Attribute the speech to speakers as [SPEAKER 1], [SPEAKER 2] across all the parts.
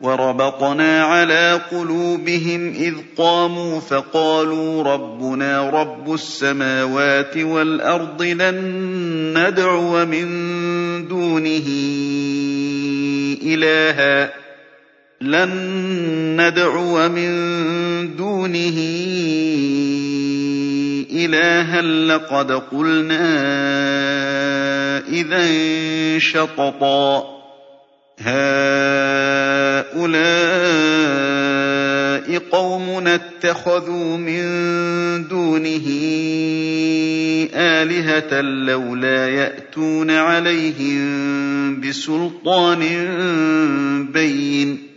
[SPEAKER 1] وَرَبَطْنَا عَلَىٰ قُلُوبِهِمْ إِذْ قَامُوا فَقَالُوا رَبُّنَا رَبُّ السَّمَاوَاتِ وَالْأَرْضِ لَن نَّدْعُوَ مِن دُونِهِ إِلَٰهًا لَّن نَّدْعُوَ مِن دُونِهِ إِلَٰهًا لَّقَدْ قُلْنَا إِذًا شَطَطًا هَٰؤُلَاءِ قَوْمُنَا اتَّخَذُوا مِن دُونِهِ آلِهَةً لَّوْلَا يَأْتُونَ عَلَيْهِم بِسُلْطَانٍ بَيِّنٍ.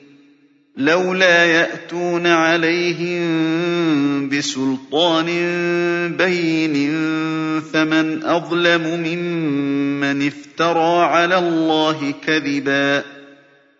[SPEAKER 1] لولا يأتون عليهم بسلطان بين. فمن أظلم ممن افترى على الله كذبا.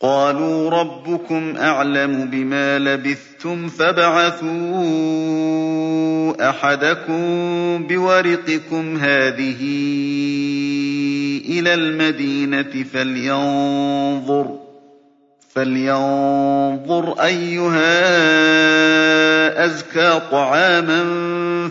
[SPEAKER 1] قَالُوا رَبُّكُمْ أَعْلَمُ بِمَا لَبِثْتُمْ فَابْعَثُوا أَحَدَكُم بِوَرِقِكُمْ هَٰذِهِ إِلَى الْمَدِينَةِ فَلْيَنظُرْ أَيُّهَا أَزْكَىٰ طَعَامًا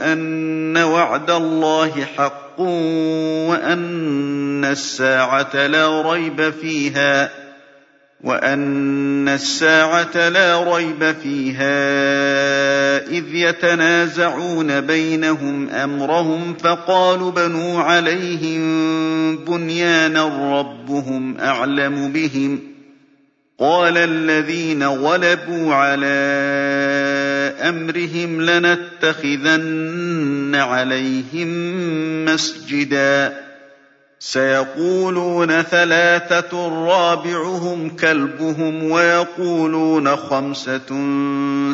[SPEAKER 1] أَنَّ وَعْدَ اللَّهِ حَقٌّ وَأَنَّ السَّاعَةَ لَا رَيْبَ فِيهَا إِذْ يَتَنَازَعُونَ بَيْنَهُمْ أَمْرَهُمْ فَقَالُوا ابْنُوا عَلَيْهِم بُنْيَانًا رَّبُّهُمْ أَعْلَمُ بِهِمْ ۚ قَالَ الَّذِينَ غَلَبُوا عَلَىٰ أَمْرِهِمْ لَنَتَّخِذَنَّ عَلَيْهِم مَّسْجِدًا ۖ. سَيَقُولُونَ ثَلَاثَةٌ رَّابِعُهُمْ كَلْبُهُمْ وَيَقُولُونَ خَمْسَةٌ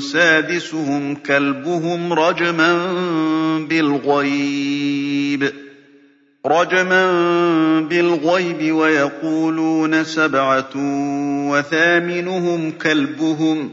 [SPEAKER 1] سَادِسُهُمْ كَلْبُهُمْ رَجْمًا بِالْغَيْبِ. وَيَقُولُونَ سَبْعَةٌ وَثَامِنُهُمْ كَلْبُهُمْ ۚ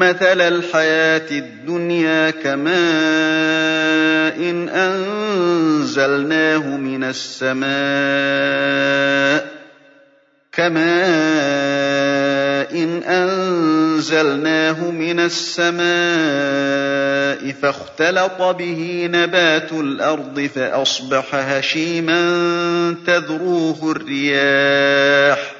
[SPEAKER 1] مَّثَلَ الْحَيَاةِ الدُّنْيَا كَمَاءٍ أَنزَلْنَاهُ مِنَ السَّمَاءِ كَمَاءٍ أَنزَلْنَاهُ مِنَ السَّمَاءِ فَاخْتَلَطَ بِهِ نَبَاتُ الْأَرْضِ فَأَصْبَحَ هَشِيمًا تَذْرُوهُ الرِّيَاحُ ۗ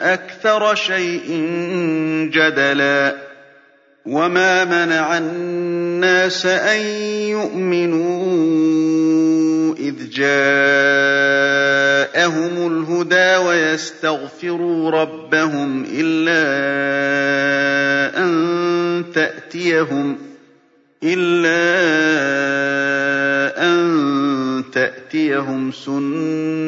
[SPEAKER 1] أَكْثَرَ شَيْءٍ جَدَلًا وَمَا مَنَعَ النَّاسَ أَن يُؤْمِنُوا إِذْ جَاءَهُمُ الْهُدَىٰ وَيَسْتَغْفِرُوا رَبَّهُمْ إِلَّا أَن تَأْتِيَهُمْ إِلَّا أَن تَأْتِيَهُمْ سُنَّةُ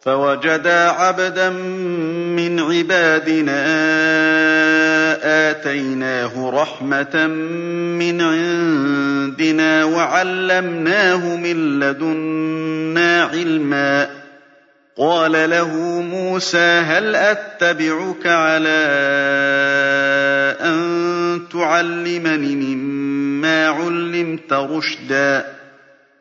[SPEAKER 1] فَوَجَدَا عَبْدًا مِّنْ عِبَادِنَا آتَيْنَاهُ رَحْمَةً مِّنْ عِندِنَا وَعَلَّمْنَاهُ مِن لَّدُنَّا عِلْمًا. قَالَ لَهُ مُوسَىٰ هَلْ أَتَّبِعُكَ عَلَىٰ أَن تُعَلِّمَنِ مِمَّا عُلِّمْتَ رُشْدًا؟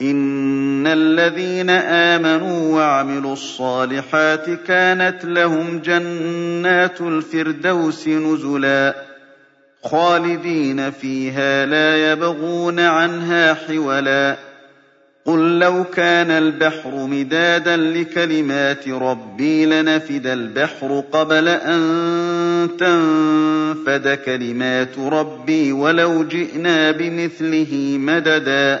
[SPEAKER 1] إِنَّ الَّذِينَ آمَنُوا وَعَمِلُوا الصَّالِحَاتِ كَانَتْ لَهُمْ جَنَّاتُ الْفِرْدَوْسِ نُزُلًا خَالِدِينَ فِيهَا لَا يَبْغُونَ عَنْهَا حِوَلًا قُل لَّوْ كَانَ الْبَحْرُ مِدَادًا لِّكَلِمَاتِ رَبِّي لَنَفِدَ الْبَحْرُ قَبْلَ أَن تَنفَدَ كَلِمَاتُ رَبِّي وَلَوْ جِئْنَا بِمِثْلِهِ مَدَدًا